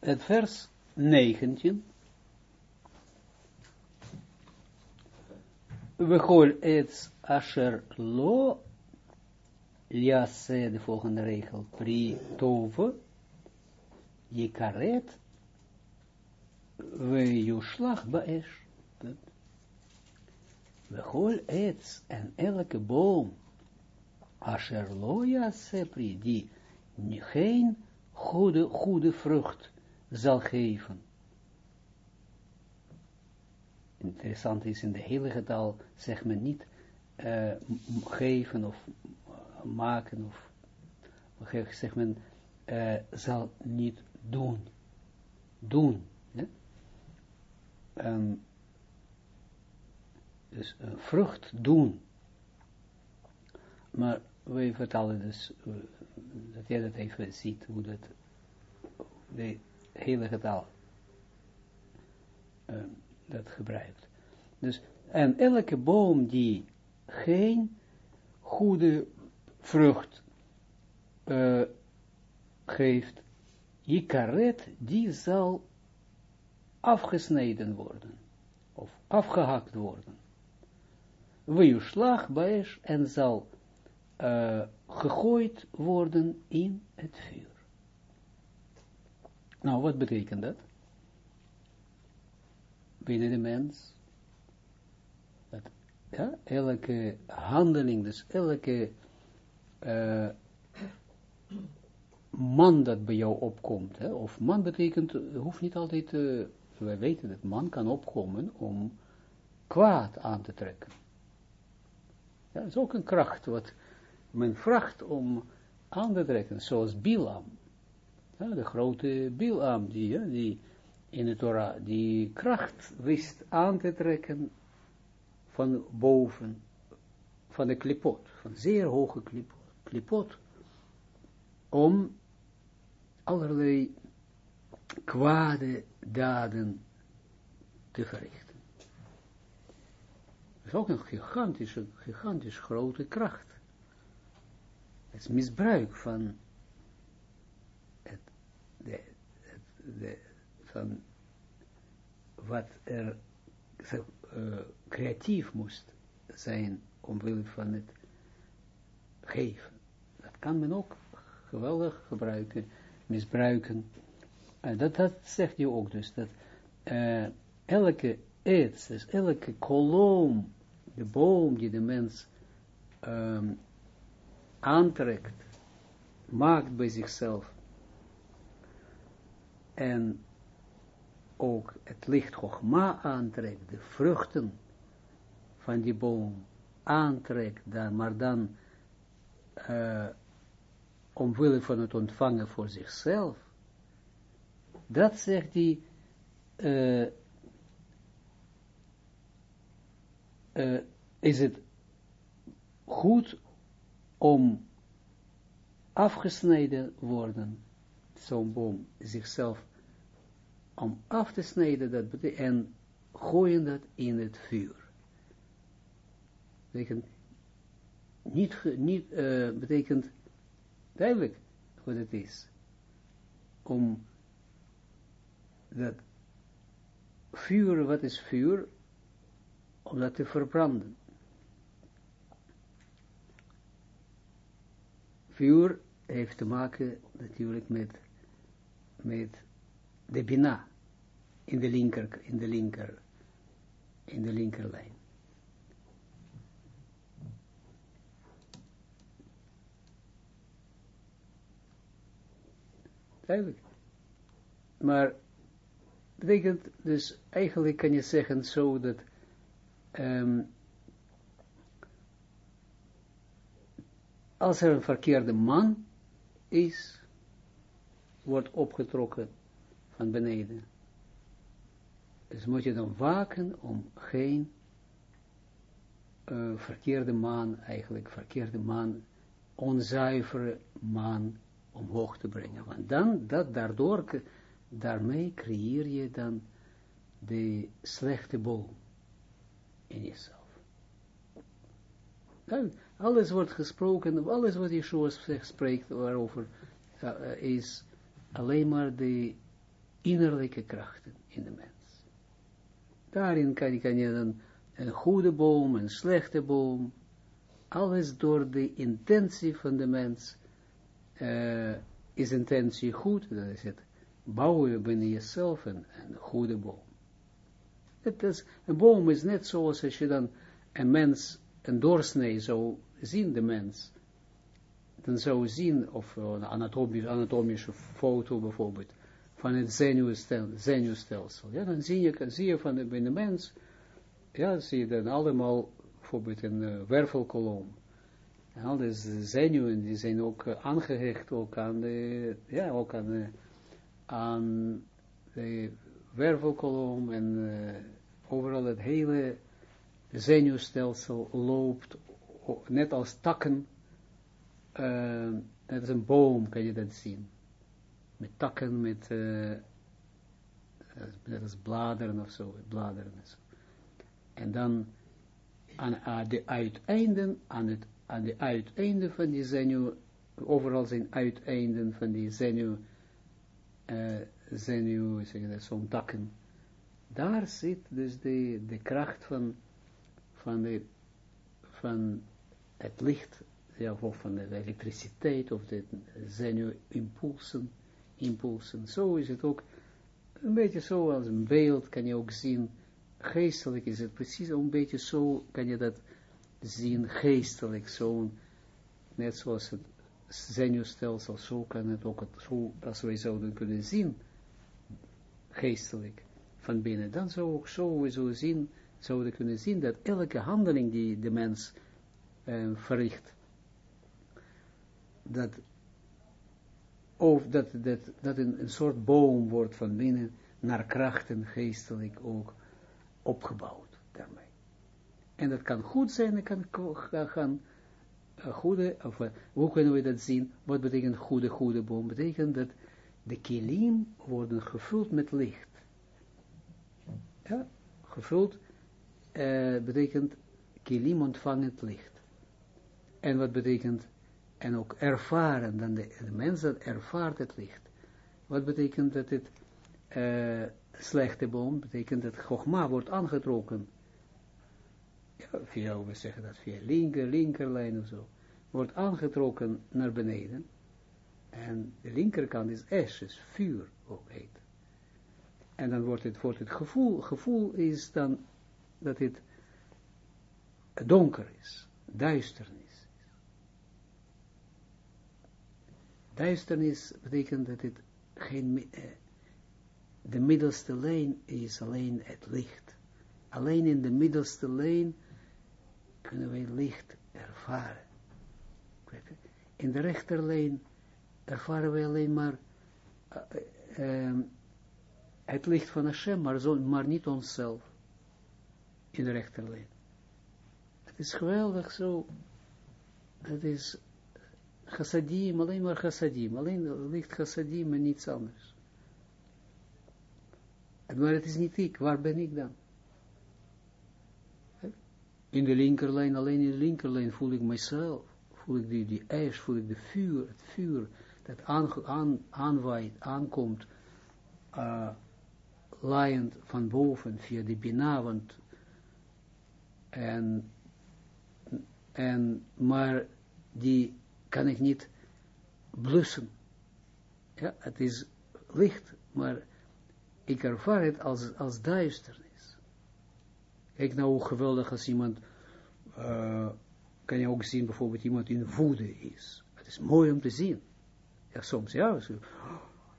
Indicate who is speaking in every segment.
Speaker 1: het vers 19. We gooien het asher lo. Liasse, de volgende regel, pri tove, karet, we yushlag baesh. We hol ets en elke boom, asher lo yasse pri, die geen goede, goede vrucht zal geven. Interessant is, in de heilige taal zegt men niet uh, geven of maken, of zeg men, uh, zal niet doen. Doen. Um, dus een vrucht doen. Maar wij vertalen dus, dat jij dat even ziet, hoe dat, hele getal uh, dat gebruikt. Dus, en elke boom die geen goede vrucht uh, geeft, karet die zal afgesneden worden, of afgehakt worden. We slag bij en zal uh, gegooid worden in het vuur. Nou, wat betekent dat? Binnen de mens, dat elke handeling, dus elke uh, man dat bij jou opkomt, hè, of man betekent, hoeft niet altijd, uh, wij weten dat man kan opkomen om kwaad aan te trekken. Dat is ook een kracht wat men vraagt om aan te trekken, zoals Bilam. De grote Bilam, die, in de Torah, die kracht wist aan te trekken van boven, van de klipot, van zeer hoge klipot om allerlei kwade daden te verrichten. Dat is ook een gigantische, gigantisch grote kracht. Het is misbruik van de, de, van wat er uh, creatief moest zijn omwille van het geven kan men ook geweldig gebruiken, misbruiken. En dat, dat zegt je ook dus, dat uh, elke iets, dus elke kolom, de boom die de mens um, aantrekt, maakt bij zichzelf, en ook het licht Chogma aantrekt, de vruchten van die boom aantrekt, dan, maar dan uh, omwille van het ontvangen voor zichzelf, dat zegt hij, uh, uh, is het goed om afgesneden worden, zo'n boom, zichzelf om af te snijden, dat en gooien dat in het vuur. Betekent, niet, niet uh, betekent Duidelijk wat het is. Om dat vuur, wat is vuur? Om dat te verbranden. Vuur heeft te maken natuurlijk met, met de bina in de linker, in de linker, in de linkerlijn. Duidelijk. Maar betekent dus, eigenlijk kan je zeggen zo dat um, als er een verkeerde man is, wordt opgetrokken van beneden. Dus moet je dan waken om geen uh, verkeerde man, eigenlijk verkeerde man, onzuivere man omhoog te brengen. Want dan, dat, daardoor, daarmee creëer je dan de slechte boom in jezelf. alles wordt gesproken, alles wat Yeshua spreekt waarover, uh, is alleen maar de innerlijke krachten in de mens. Daarin kan, kan je dan een goede boom, een slechte boom, alles door de intentie van de mens, uh, is intentie goed, dan is het bouwen binnen jezelf een, een goede boom. Het is, een boom is net zoals als je dan een mens, een doorsnee zou zien, de mens, dan zou zien, of een anatomisch, anatomische foto bijvoorbeeld, van het zenuwstelsel, ja, dan zie je, zie je van de, mens, ja, zie je dan allemaal, bijvoorbeeld een uh, wervelkolom, en al deze zenuwen, die zijn ook uh, aangehecht ook aan de, ja, ook aan de, aan de wervelkolom en uh, overal het hele zenuwstelsel loopt, net als takken, net als een boom kan je dat zien. Met takken, met, uh, net als bladeren of zo, bladeren en zo. En dan aan, aan de uiteinden, aan het aan de uiteinden van die zenuw, overal zijn uiteinden van die zenuw, uh, zenuw, dat, zo'n takken. Daar zit dus de, de kracht van, van, de, van het licht, of van de elektriciteit, of de zenuwimpulsen, impulsen. Zo is het ook, een beetje zo als een beeld kan je ook zien, geestelijk is het precies een beetje zo, kan je dat zien geestelijk, zo, net zoals het zenuwstelsel, zo kan het ook, het, zo, als wij zouden kunnen zien, geestelijk, van binnen, dan zou ook zo we zo zien, zouden kunnen zien dat elke handeling die de mens uh, verricht, dat, of dat, dat, dat een, een soort boom wordt van binnen naar krachten geestelijk ook opgebouwd daarmee. En dat kan goed zijn, dat kan gaan uh, goede, of uh, hoe kunnen we dat zien? Wat betekent goede, goede boom? Betekent dat de kilim worden gevuld met licht. Ja, gevuld uh, betekent kilim ontvangend licht. En wat betekent, en ook ervaren, dan de, de mens dat ervaart het licht. Wat betekent dat het slechte boom, betekent dat Chogma wordt aangetrokken via, we zeggen dat via linker, linkerlijn of zo, wordt aangetrokken naar beneden. En de linkerkant is ashes, vuur ook heet. En dan wordt het, wordt het gevoel, gevoel is dan dat het donker is, duisternis. Duisternis betekent dat het geen, eh, de middelste lijn is alleen het licht. Alleen in de middelste lijn kunnen wij licht ervaren. In de rechterlijn ervaren wij alleen maar uh, uh, het licht van Hashem, maar, maar niet onszelf. In de rechterlijn. Het is geweldig zo. Het is chassadim, alleen maar chassadim. Alleen licht chassadim en niets anders. Maar het is niet ik. Waar ben ik dan? in de linkerlijn, alleen in de linkerlijn voel ik mezelf, voel ik die, die ijs, voel ik de vuur, het vuur, dat aan, aan, aanwaait, aankomt, uh, laaiend van boven, via de bina, en, en, maar die kan ik niet blussen. Ja, het is licht, maar ik ervaar het als, als duisternis. Kijk nou hoe geweldig als iemand, uh, kan je ook zien bijvoorbeeld iemand in woede is. Het is mooi om te zien. Ja, soms, ja.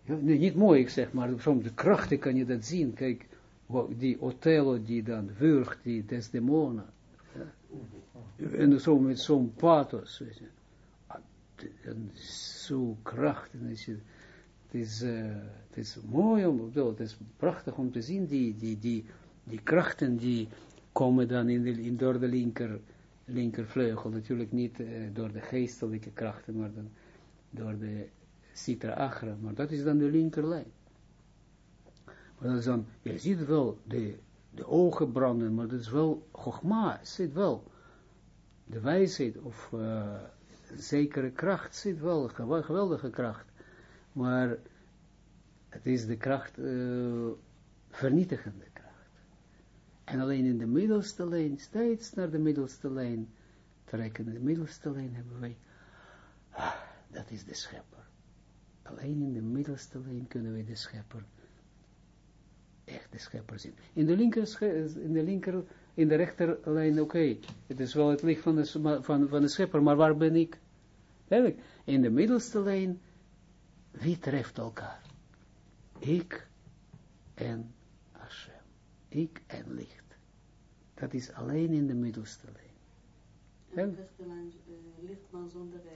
Speaker 1: Ja nee, niet mooi, ik zeg maar, soms de krachten kan je dat zien. Kijk, die Othello die dan wurgt, die Desdemona. Ja. En zo met zo'n pathos, weet je. En zo krachtig, is het, is, uh, is mooi om, het is prachtig om te zien, die, die, die, die krachten die komen dan in in, door de linker, linkervleugel, natuurlijk niet door de geestelijke krachten, maar dan door de citra agra, maar dat is dan de linkerlijn. Maar dat is dan, je ziet wel de, de ogen branden, maar dat is wel, Chogma zit wel, de wijsheid of zekere kracht zit wel, geweldige kracht, maar Het is de kracht, uh, vernietigende kracht. En alleen in de middelste lijn, steeds naar de middelste lijn trekken. In de middelste lijn hebben wij, ah, dat is de schepper. Alleen in de middelste lijn kunnen we de schepper, echt de schepper zien. In de linker, in de linker, in de rechterlijn, oké, het is wel het licht van de, van, van de schepper, maar waar ben ik? Eigenlijk, in de middelste lijn, wie treft elkaar? Ik en Hashem. Ik en licht. Dat is alleen in de middelste lijn.
Speaker 2: En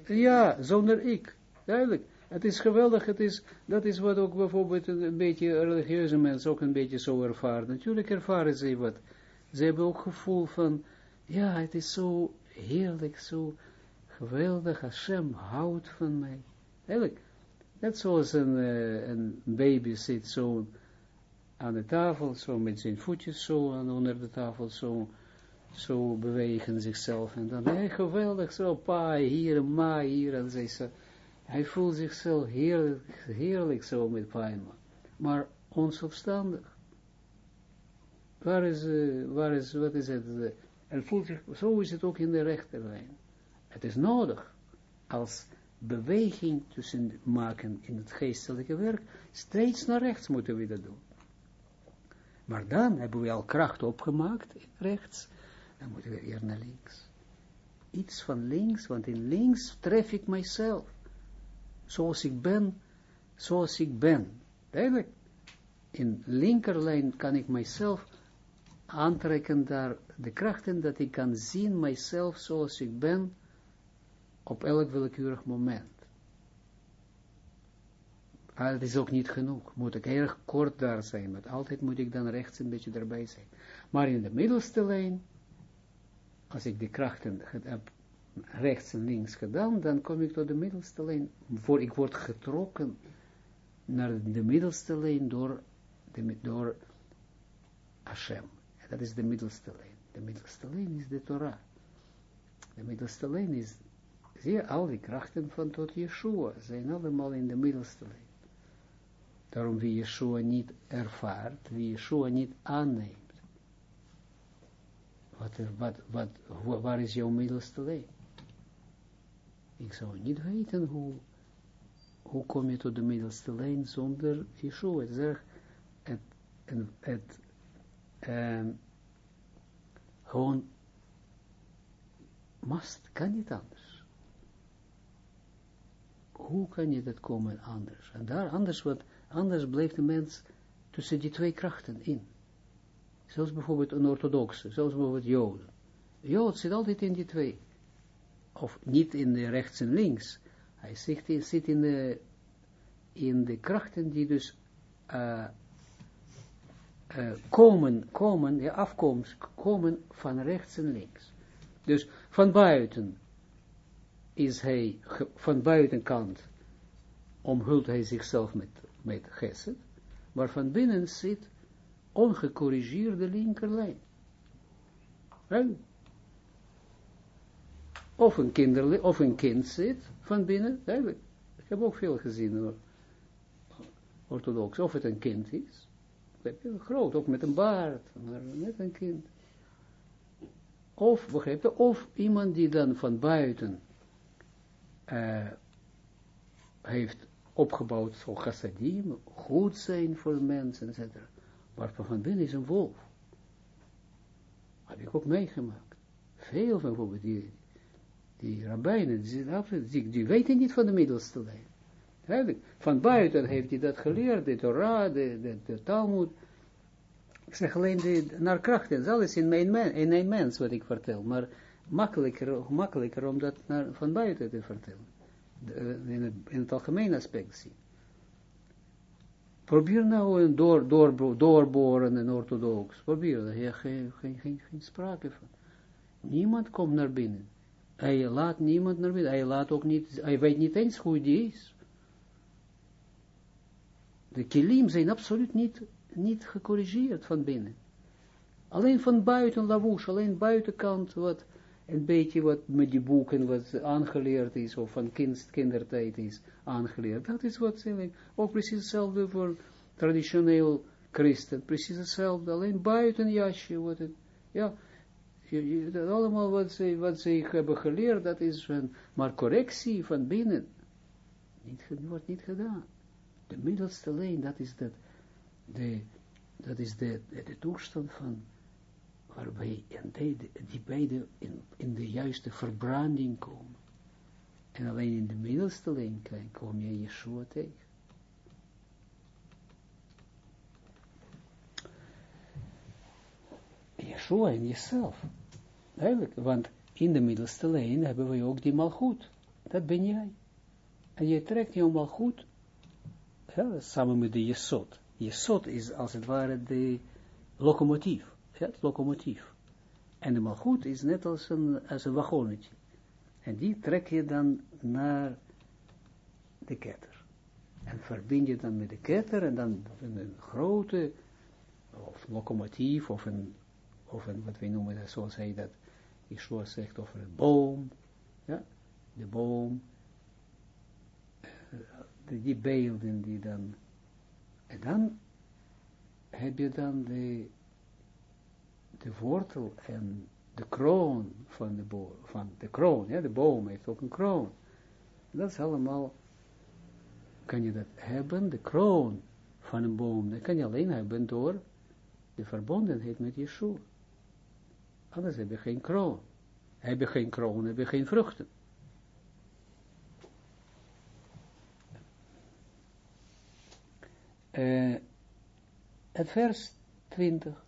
Speaker 2: ik.
Speaker 1: Ja, zonder ik. Duidelijk. Het is geweldig, het is, dat is wat ook bijvoorbeeld een, een beetje religieuze mensen ook een beetje zo ervaren. Natuurlijk ervaren ze wat. Ze hebben ook gevoel van, ja, het is zo heerlijk, zo geweldig, Hashem houdt van mij. Eigenlijk, net zoals een, uh, een baby zit zo aan de tafel, zo met zijn voetjes zo aan onder de tafel, zo, zo bewegen zichzelf. En dan, hey, geweldig, zo, pa, hier, ma, hier, en zij hij voelt zichzelf heerlijk, heerlijk zo met pijn, maar onzelfstandig. Waar is, uh, waar is, wat is het? Uh, en voelt zich, zo is het ook in de rechterlijn. Het is nodig, als beweging tussen maken in het geestelijke werk, steeds naar rechts moeten we dat doen. Maar dan hebben we al kracht opgemaakt, rechts, dan moeten we weer naar links. Iets van links, want in links tref ik mijzelf zoals ik ben, zoals ik ben. Duidelijk. In linkerlijn kan ik mijzelf aantrekken daar de krachten dat ik kan zien mijzelf zoals ik ben op elk willekeurig moment. Maar is ook niet genoeg. Moet ik erg kort daar zijn, maar altijd moet ik dan rechts een beetje erbij zijn. Maar in de middelste lijn, als ik de krachten heb rechts en links gedaan, dan kom ik tot de middelste lijn. Voor ik word getrokken naar de middelste lijn door, de, door Hashem. Dat is de middelste lijn. De middelste lijn is de Torah. De middelste lijn is, zie al die krachten van tot Yeshua zijn allemaal in de middelste lijn. Daarom wie Yeshua niet ervaart, wie Yeshua niet aanneemt. Wat, wat, wat, waar is jouw middelste lijn? Ik zou niet weten hoe, hoe kom je tot de middelste lijn zonder Yeshua. Het is erg, het, het, um, gewoon must, kan niet anders. Hoe kan je dat komen anders? En daar anders, wat anders blijft de mens tussen die twee krachten in. Zoals bijvoorbeeld een orthodoxe, zoals bijvoorbeeld Joden. Jood zit altijd in die twee of niet in de rechts en links. Hij zit in, de, in de krachten die dus uh, uh, komen, komen, ja, afkomst, komen van rechts en links. Dus van buiten is hij, van buitenkant omhult hij zichzelf met, met geset, maar van binnen zit ongecorrigeerde linkerlijn. Of een, kinderli of een kind zit van binnen, duidelijk. Ik heb ook veel gezien hoor. Orthodox, of het een kind is. Groot, ook met een baard, maar net een kind. Of, begrijp je, of iemand die dan van buiten uh, heeft opgebouwd voor chassadim, goed zijn voor mensen, etc. Maar van binnen is een wolf. Heb ik ook meegemaakt. Veel van bijvoorbeeld die, die rabbijnen, die, die, weten niet van de middelste lijn. Van buiten heeft hij dat geleerd, de Torah, de, de, Talmud. Ik zeg alleen de, naar krachten, dat is alles in, mijn men, in een mens wat ik vertel, maar makkelijker, makkelijker om dat naar, van buiten te vertellen. in, het, in het algemeen aspect zien. Probeer nou een door, door, doorboren en orthodox. Probeer. Ja, geen, geen, geen, geen sprake van. Niemand komt naar binnen. Hij laat niemand naar binnen. Hij laat ook niet, hij weet niet eens hoe die is. De kilim zijn absoluut niet, niet gecorrigeerd van binnen. Alleen van buiten lavouche, alleen buitenkant wat een beetje wat met die boeken wat aangeleerd is, of van kind, kindertijd is aangeleerd. Dat is wat ze Ook precies hetzelfde voor traditioneel christen. Precies hetzelfde, alleen buiten jasje. Wat het, ja, dat allemaal wat ze, wat ze hebben geleerd, dat is van, maar correctie van binnen, niet, wordt niet gedaan. De middelste lijn, dat is, dat, de, dat is de, de, toestand van, waarbij die, beide in, in de juiste verbranding komen. En alleen in de middelste lijn kom je Yeshua tegen. Yeshua in jezelf. Eigenlijk, want in de middelste lijn hebben we ook die malgoed. Dat ben jij. En je trekt je malgoed ja, samen met de jesot. Jesot is als het ware de locomotief. Ja, het locomotief. En de malgoed is net als een, als een wagonnetje. En die trek je dan naar de ketter. En verbind je dan met de ketter en dan een grote of locomotief of een of een, wat wij noemen zoals hij dat, Yeshua zegt over een boom, ja, de boom, die beelden die dan, en dan heb je dan de, de wortel en de kroon van de boom, van de kroon, ja, de boom heeft ook een kroon. Dat is allemaal, kan je dat hebben, de kroon van een boom, dat kan je alleen hebben door de verbondenheid met Yeshua. Anders heb je geen kroon. Heb je geen kroon, heb je geen vruchten. Uh, het vers 20.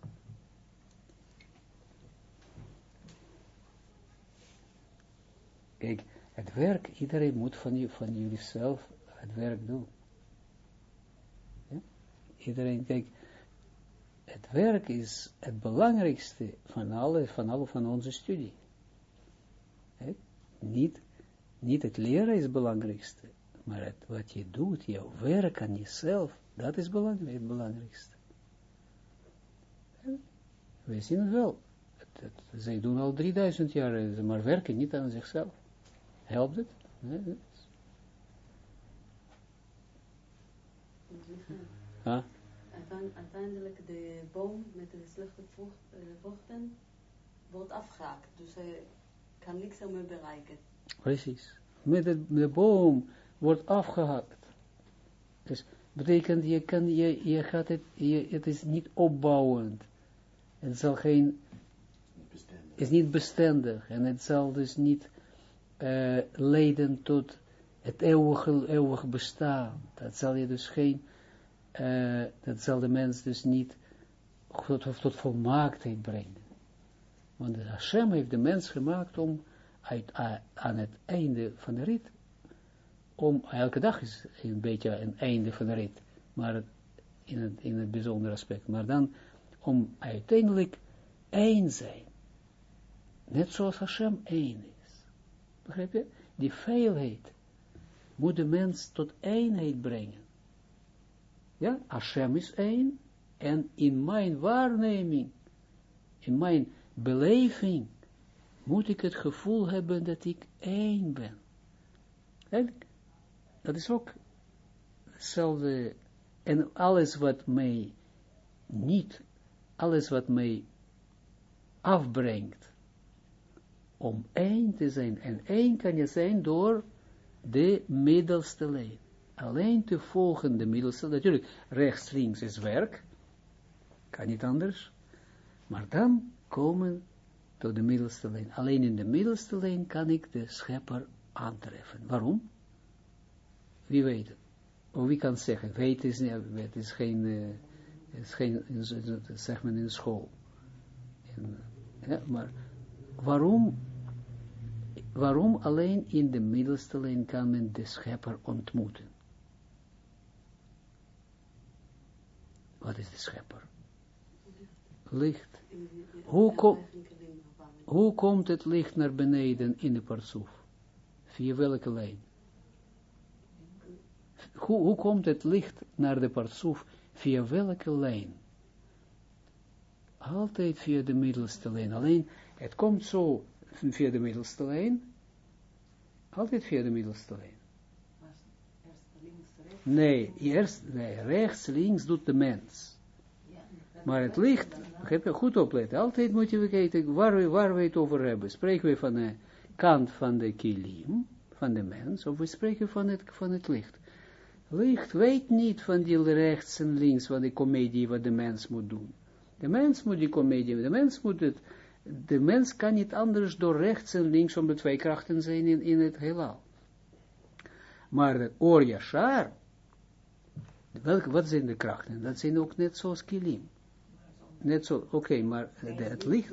Speaker 1: Kijk, het werk, iedereen moet van, van jullie zelf het werk doen. Iedereen, kijk, het werk is het belangrijkste van alle van, alle van onze studie. Niet, niet het leren is het belangrijkste, maar het, wat je doet, jouw werk aan jezelf, dat is belangrijk, het belangrijkste. We zien het wel. Het, zij doen al 3000 jaar, maar werken niet aan zichzelf. Helpt het? Nee,
Speaker 2: Huh? uiteindelijk de boom met de slechte vochten uh, wordt afgehaakt. Dus hij kan niks meer bereiken.
Speaker 1: Precies. Met de, de boom wordt afgehaakt. Dus betekent, je kan, je, je gaat het, je, het is niet opbouwend. Het zal geen, is niet bestendig. En het zal dus niet uh, leiden tot het eeuwige, eeuwige bestaan. Dat zal je dus geen uh, dat zal de mens dus niet tot, tot volmaaktheid brengen. Want Hashem heeft de mens gemaakt om uit, aan het einde van de rit, om, elke dag is een beetje een einde van de rit, maar in het, in het bijzondere aspect, maar dan om uiteindelijk één zijn. Net zoals Hashem één is. Begrijp je? Die veelheid moet de mens tot eenheid brengen. Ja, Hashem is één. En in mijn waarneming, in mijn beleving, moet ik het gevoel hebben dat ik één ben. En dat is ook hetzelfde. En alles wat mij niet, alles wat mij afbrengt om één te zijn. En één kan je zijn door de middelste lijn alleen te volgen de middelste, natuurlijk, rechts, links is werk, kan niet anders, maar dan komen tot de middelste lijn. Alleen in de middelste lijn kan ik de schepper aantreffen. Waarom? Wie weet het? Of wie kan zeggen, weet is, het is geen, uh, is geen zeg men in school. ja, maar waarom, waarom alleen in de middelste lijn kan men de schepper ontmoeten? Wat is de schepper? Licht. Hoe, kom, hoe komt het licht naar beneden in de partsoef? Via welke lijn? Hoe, hoe komt het licht naar de partsoef? Via welke lijn? Altijd via de middelste lijn. Alleen, het komt zo via de middelste lijn. Altijd via de middelste lijn. Nee, eerst, nee, rechts, links doet de mens. Maar het licht, heb je goed opletten, altijd moet je kijken waar we, waar we het over hebben. Spreken we van de kant van de kilim, van de mens, of we spreken van het, van het licht. Licht weet niet van die rechts en links, van de comedie wat de mens moet doen. De mens moet die comedie, de mens moet het, de mens kan niet anders door rechts en links, om de twee krachten zijn in, in het heelal. Maar de Or Yashar, welke, wat zijn de krachten? Dat zijn ook net zoals kilim. Net zo, oké, maar de, het licht...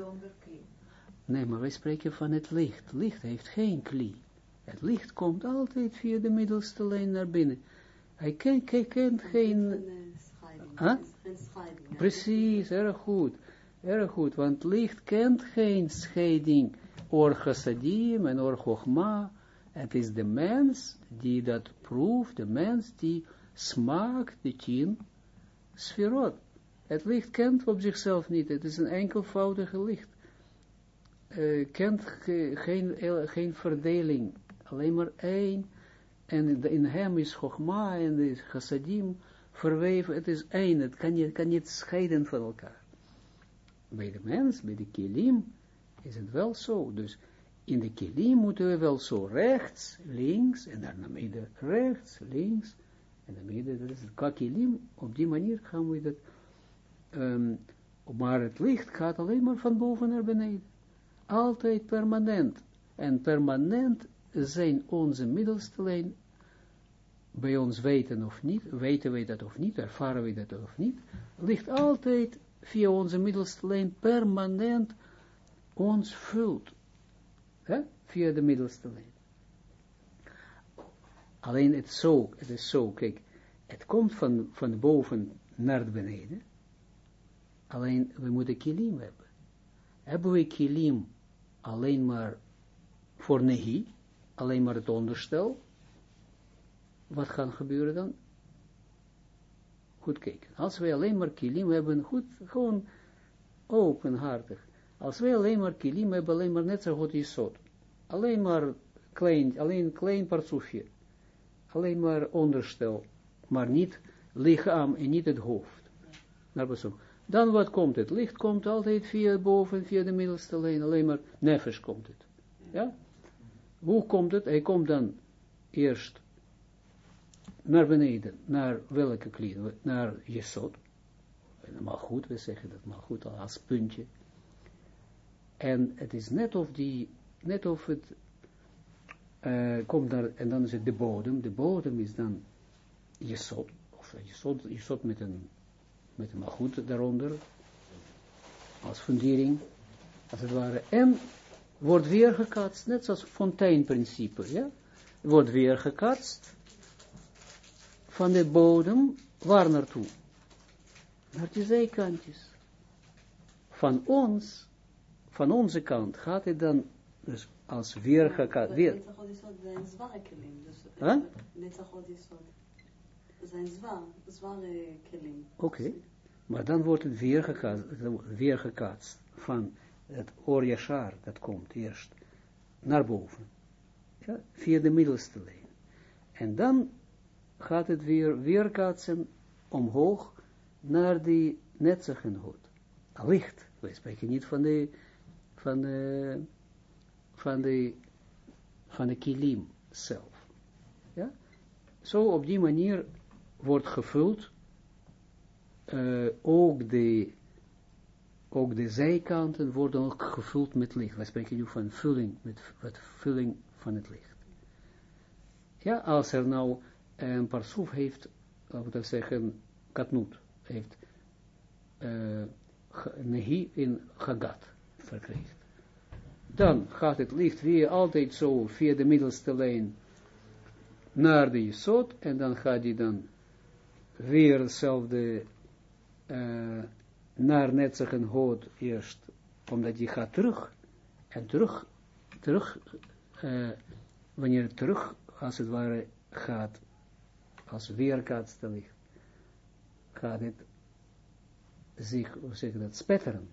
Speaker 1: Nee, maar wij spreken van het licht. Licht heeft geen kli. Het licht komt altijd via de middelste lijn naar binnen. Hij kent, geen... Huh? Precies, erg goed. Erg goed, want licht kent geen scheiding. Or chassadim en or chogma. Het is de mens die dat proeft, de mens die smaakt de tien sferot. Het licht kent op zichzelf niet, het is een enkelvoudige licht. Uh, kent ge, geen, geen verdeling, alleen maar één. En in hem is Chogma en de chassadim verweven, het is één, het kan niet, kan niet scheiden van elkaar. Bij de mens, bij de kilim, is het wel zo. Dus in de kilim moeten we wel zo rechts, links, en daarna midden rechts, links, en dan midden, dat is het kilim. Op die manier gaan we dat, um, maar het licht gaat alleen maar van boven naar beneden. Altijd permanent. En permanent zijn onze middelste lijn, bij ons weten of niet, weten we dat of niet, ervaren we dat of niet, ligt altijd via onze middelste lijn permanent ons vult. Hè? Via de middelste lijn. Alleen het, zo, het is zo, kijk, het komt van, van boven naar beneden. Alleen, we moeten kilim hebben. Hebben we kilim alleen maar voor nehi, alleen maar het onderstel, wat gaat gebeuren dan? Goed kijken. Als wij alleen maar kilim hebben, goed, gewoon openhartig. Als wij alleen maar kilim hebben, alleen maar net zo goed is zo. Alleen maar klein, alleen klein partsoefje. Alleen maar onderstel, maar niet lichaam en niet het hoofd. Naar. Dan wat komt het? Licht komt altijd via boven, via de middelste lijn, alleen maar nefes komt het. Ja? Hoe komt het? Hij komt dan eerst naar beneden, naar welke klier? Naar Jesod. Maar goed, we zeggen dat maar goed als puntje. En het is net of die, net of het uh, komt naar, en dan is het de bodem. De bodem is dan Jesod, of Jesod, Jesod met een, met een goed daaronder, als fundering, als het ware. En wordt weer gekatst, net zoals fonteinprincipe, ja, wordt weer gekatst van de bodem, waar naartoe? Naar die zijkantjes. Van ons, van onze kant, gaat het dan dus als weer gekatst. Weer.
Speaker 2: Dus
Speaker 1: huh?
Speaker 2: zijn zwaar, zware kelim.
Speaker 1: Oké, okay. maar dan wordt het weer gekatst, weer gekatst van het Or dat komt eerst naar boven. Ja, via de middelste lijn. En dan gaat het weer weerkaatsen omhoog naar die netzagenhoed. Licht. Wij spreken niet van de, van de, van de, van de kilim zelf. Ja? Zo op die manier wordt gevuld uh, ook de ook de zijkanten worden ook gevuld met licht. Wij spreken nu van vulling, met, met vulling van het licht. Ja, als er nou een parsoef heeft, laten we zeggen, katnoet, heeft uh, nehi in Hagat verkregen. Dan gaat het licht weer altijd zo via de middelste lijn naar de Jesod, en dan gaat hij dan weer hetzelfde uh, naar Netzachen hood eerst, omdat die gaat terug, en terug, terug, uh, wanneer het terug, als het ware, gaat, als weerkaatste licht, gaat het zich, hoe zeg dat, spetteren.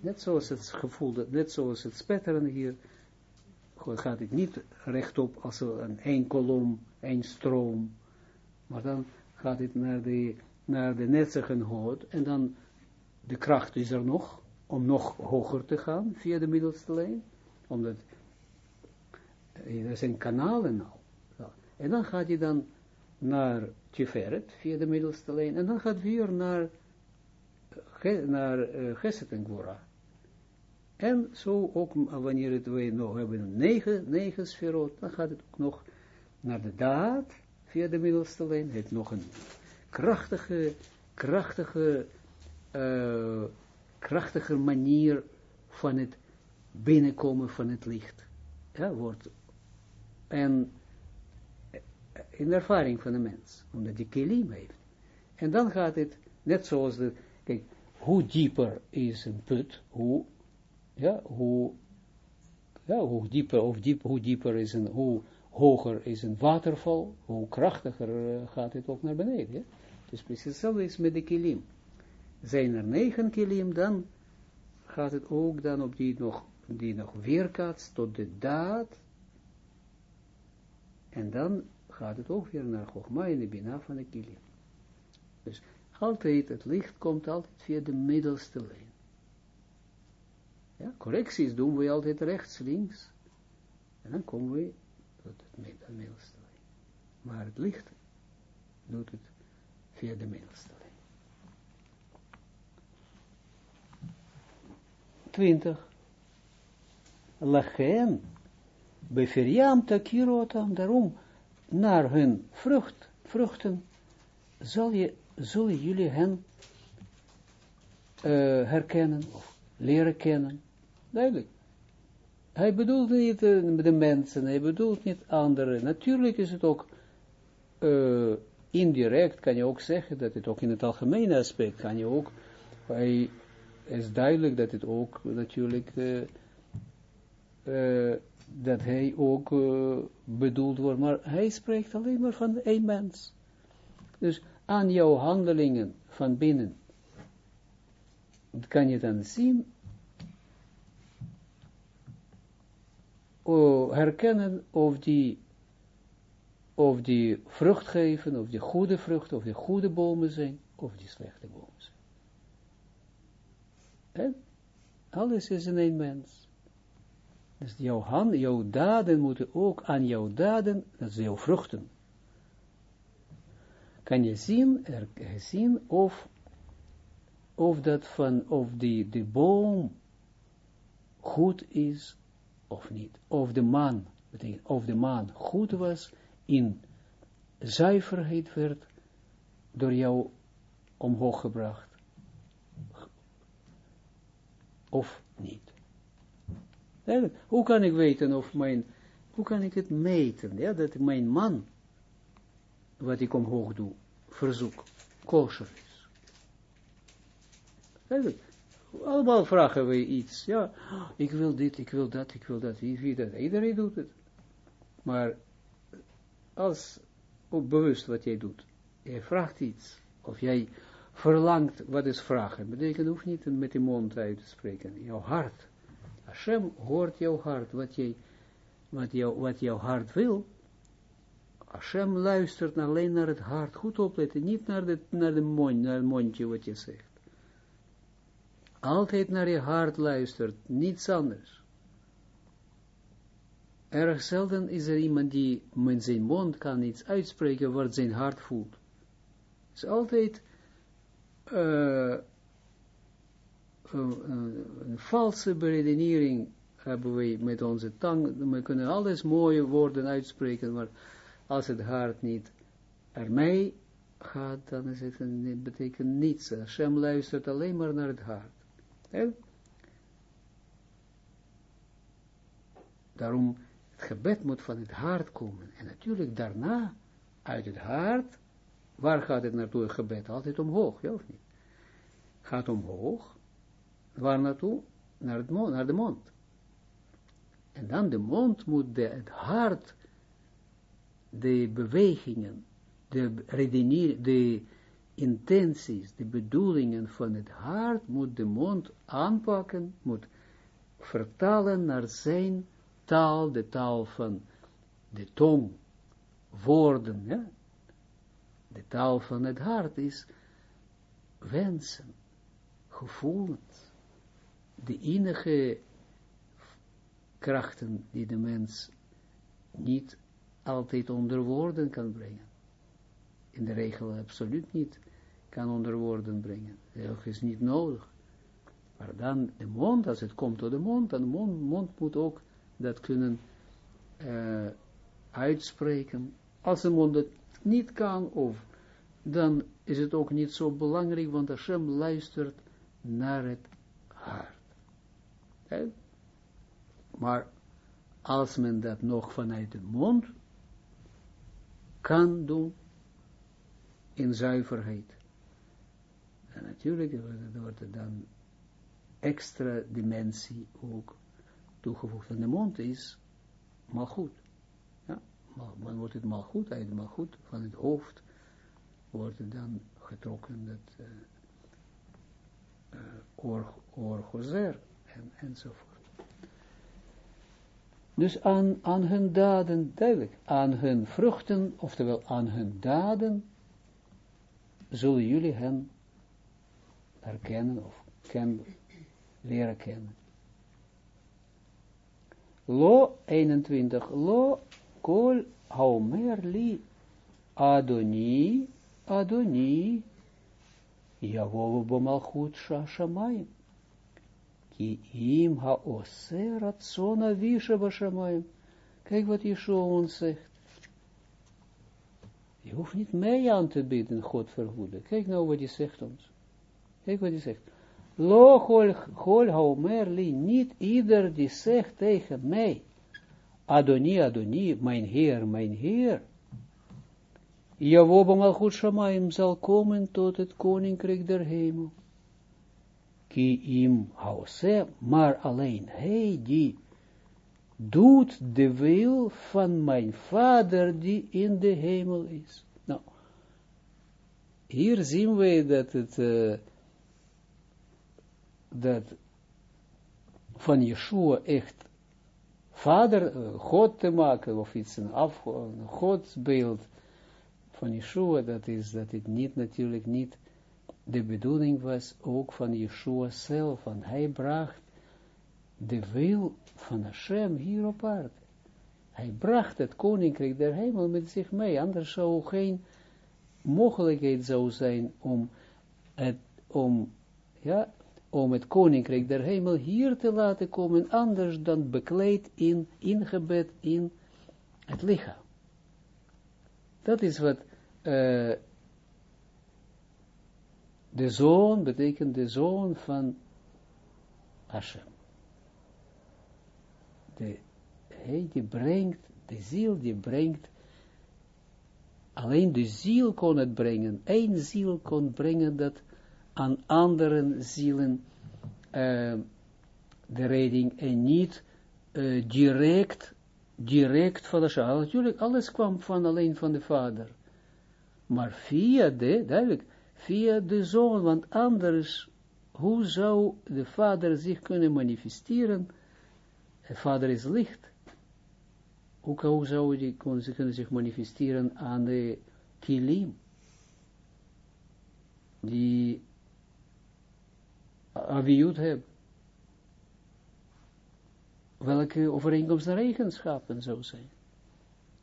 Speaker 1: Net zoals het gevoel, net zoals het spetteren hier, gaat het niet rechtop als een één kolom, één stroom, maar dan gaat het naar de, naar de netzige hoort, en dan de kracht is er nog, om nog hoger te gaan, via de middelste lijn, omdat eh, er zijn kanalen al. En dan gaat hij dan naar Tiferet, via de middelste lijn, en dan gaat weer naar, naar uh, en Gwora. En zo ook wanneer het we nog hebben negen, negen sferot, dan gaat het ook nog naar de daad, via de middelste lijn, het nog een krachtige, krachtige, uh, krachtige manier van het binnenkomen van het licht. Ja, wordt, en in de ervaring van de mens, omdat die kelim heeft. En dan gaat het, net zoals de, kijk, hoe dieper is een put, hoe, ja, hoe, ja, hoe dieper, of diep, hoe dieper is een, hoe hoger is een waterval, hoe krachtiger uh, gaat het ook naar beneden. Dus precies hetzelfde is met de kilim. Zijn er negen kilim, dan gaat het ook dan op die nog, die nog weerkaatst tot de daad. En dan gaat het ook weer naar Chogma in de Bina van de kilim. Dus altijd, het licht komt altijd via de middelste lijn. Ja, correcties doen we altijd rechts, links. En dan komen we tot het middelste lijn. Maar het licht doet het via de middelste 20. Lachen, beferiam takirotam, daarom naar hun vrucht, vruchten, zal je, zullen jullie hen uh, herkennen, of leren kennen. Duidelijk. Hij bedoelt niet uh, de mensen, hij bedoelt niet anderen. Natuurlijk is het ook uh, indirect, kan je ook zeggen, dat het ook in het algemene aspect, kan je ook, hij is duidelijk dat het ook natuurlijk dat hij ook uh, bedoeld wordt, maar hij spreekt alleen maar van één mens. Dus aan jouw handelingen van binnen kan je dan zien, uh, herkennen of die, of die vrucht geven, of die goede vruchten, of die goede bomen zijn, of die slechte bomen zijn. Alles is in één mens. Dus jouw, hand, jouw daden moeten ook aan jouw daden, dat is jouw vruchten. Kan je zien, er, zien of, of dat van, of die, de boom goed is of niet. Of de man, betekent, of de man goed was in zuiverheid werd door jou omhoog gebracht. Of niet. Hoe kan ik weten of mijn, hoe kan ik het meten, ja, dat mijn man, wat ik omhoog doe, verzoek, kosher is. Allemaal vragen we iets, ja, ik wil dit, ik wil dat, ik wil dat, wie, wie dat, iedereen doet het. Maar als, ook bewust wat jij doet, jij vraagt iets, of jij verlangt, wat is vragen, betekent, hoeft niet met de mond uit te spreken, jouw hart Hashem hoort jouw hart, wat, jij, wat, jou, wat jouw hart wil. Hashem luistert alleen naar het hart. Goed opletten, niet naar, de, naar, de mond, naar het mondje wat je zegt. Altijd naar je hart luistert, niets anders. Erg zelden is er iemand die met zijn mond kan iets uitspreken wat zijn hart voelt. Het is altijd uh, een, valse beredenering hebben we met onze tang. We kunnen alles mooie woorden uitspreken, maar als het hart niet ermee gaat, dan is het betekent niets. Hashem luistert alleen maar naar het hart. Daarom, het gebed moet van het hart komen. En natuurlijk daarna, uit het hart, waar gaat het naartoe, het gebed? Altijd omhoog, ja of niet? Gaat omhoog, Waar naartoe? Naar, het mond, naar de mond. En dan de mond moet de, het hart, de bewegingen, de de, intenties, de bedoelingen van het hart, moet de mond aanpakken, moet vertalen naar zijn taal, de taal van de tong, woorden, ja? De taal van het hart is wensen, gevoelens, de enige krachten die de mens niet altijd onder woorden kan brengen. In de regel absoluut niet kan onder woorden brengen. Dat is niet nodig. Maar dan de mond, als het komt tot de mond, dan de mond, mond moet ook dat kunnen uh, uitspreken. Als de mond het niet kan, of dan is het ook niet zo belangrijk, want Hashem luistert naar het hart. Maar als men dat nog vanuit de mond kan doen, in zuiverheid. En natuurlijk wordt er dan extra dimensie ook toegevoegd. En de mond is maar goed. Maar wordt het maar goed uit, maar goed van het hoofd wordt het dan getrokken dat uh, en, enzovoort. Dus aan, aan hun daden, duidelijk, aan hun vruchten, oftewel aan hun daden, zullen jullie hen herkennen of ken, leren kennen. Lo 21, lo kol haumer li adoni, adoni, bomalchut. Ki im. Kijk wat Yeshua ons zegt. Je hoeft niet mee aan te bidden, God verhoeden. Kijk nou wat hij zegt ons. Kijk wat hij zegt. Lo hol haomer li, niet ieder die zegt tegen mij. Adoni, Adoni, mijn Heer, mijn Heer. Javoba malchut shamayim zal komen tot het koninkrijk der hemel ki im hause, maar alleen hij die doet de wil van mijn vader die in de hemel is. Nou, hier zien we dat het, dat van Yeshua echt vader, uh, God te maken, of iets, een, af, een godsbeeld van Yeshua, dat is dat het niet, natuurlijk niet de bedoeling was ook van Yeshua zelf, van hij bracht de wil van Hashem hier op. Hij bracht het koninkrijk der hemel met zich mee, anders zou geen mogelijkheid zou zijn om het, om, ja, om het koninkrijk der hemel hier te laten komen, anders dan bekleed in, ingebed in het lichaam. Dat is wat uh, de zoon betekent de zoon van Hashem. De, hij die brengt, de ziel die brengt, alleen de ziel kon het brengen, één ziel kon brengen dat aan andere zielen uh, de redding en niet uh, direct, direct van de Hashem. Natuurlijk, alles kwam van alleen van de vader. Maar via de, duidelijk, via de zoon, want anders, hoe zou de vader zich kunnen manifesteren? De vader is licht. Hoe, zou die kunnen zich manifesteren aan de kilim? Die aviut hebben. Welke overeenkomst en eigenschappen zou zijn.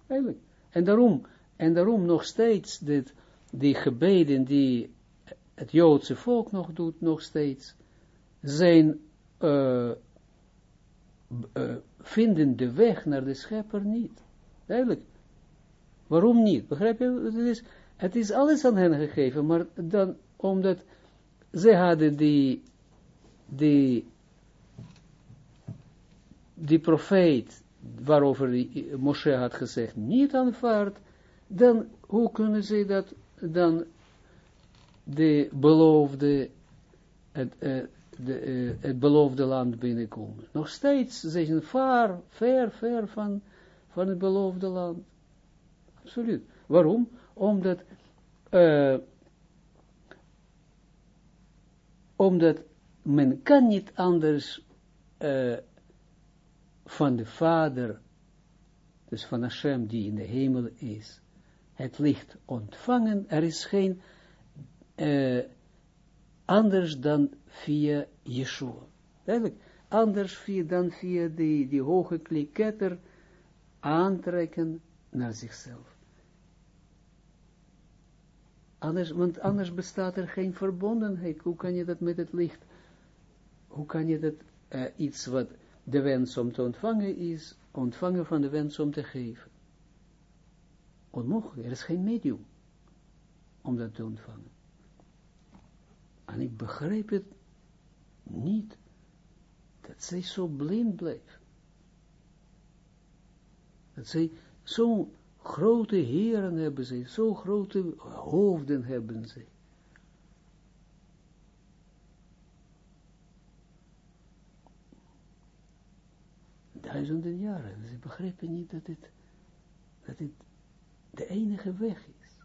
Speaker 1: Eigenlijk. En daarom, en daarom nog steeds dit die gebeden die het Joodse volk nog doet, nog steeds, zijn, uh, uh, vinden de weg naar de schepper niet. Duidelijk. Waarom niet? Begrijp je? Het is, het is alles aan hen gegeven, maar dan, omdat ze hadden die, die, die profeet, waarover die Moshe had gezegd, niet aanvaard, dan hoe kunnen ze dat dan de beloofde, het, de, uh, het beloofde land binnenkomen. Nog steeds zijn ze ver, ver, ver van, van het beloofde land. Absoluut. Waarom? Omdat uh, omdat men kan niet anders uh, van de Vader, dus van Hashem die in de hemel is, het licht ontvangen. Er is geen uh, anders dan via Yeshua. Eigenlijk, anders via, dan via die, die hoge kliketter aantrekken naar zichzelf. Anders, want anders bestaat er geen verbondenheid. Hoe kan je dat met het licht? Hoe kan je dat uh, iets wat de wens om te ontvangen is, ontvangen van de wens om te geven? Onmogelijk, er is geen medium om dat te ontvangen. En ik begrijp het niet, dat zij zo blind blijft. Dat zij zo grote heren hebben ze, zo grote hoofden hebben ze. Duizenden jaren, ze begrijpen niet dat het, dat het de enige weg is.